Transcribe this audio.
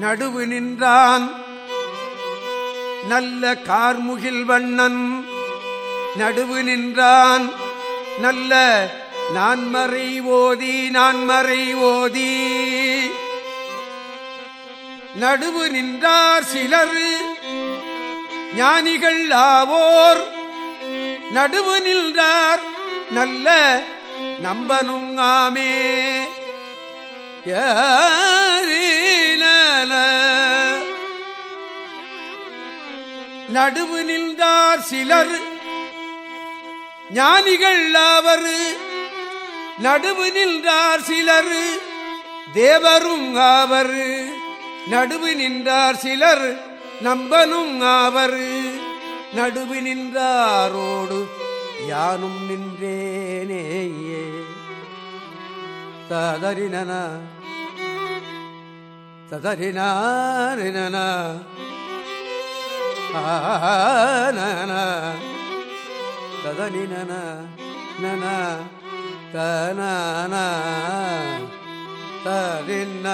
நடுவு நின்றான். நல்ல கார்முகில் வண்ணன் நடுவு நின்றான். நல்ல நான்மறை ஓதி நான்மறை ஓதி. நடுவு நின்றார் சிலர் ஞானிகள் ஆவோர். நடுவு நின்றார் நல்ல நம்பனுங்காமே ஏ நடுவு நின்றார் சிலர். ஞானிகள் அவர் நடுவு நின்றார் சிலர். தேவரும் ஆவர். நடுவு நின்றார் சிலர். நம்பனும் ஆவர். நடுவு நின்றாரோடு யானும் நின்றேனேயே. ததறினன. ததறினாரினன ததனி ததனினன நன தனன தரின்ன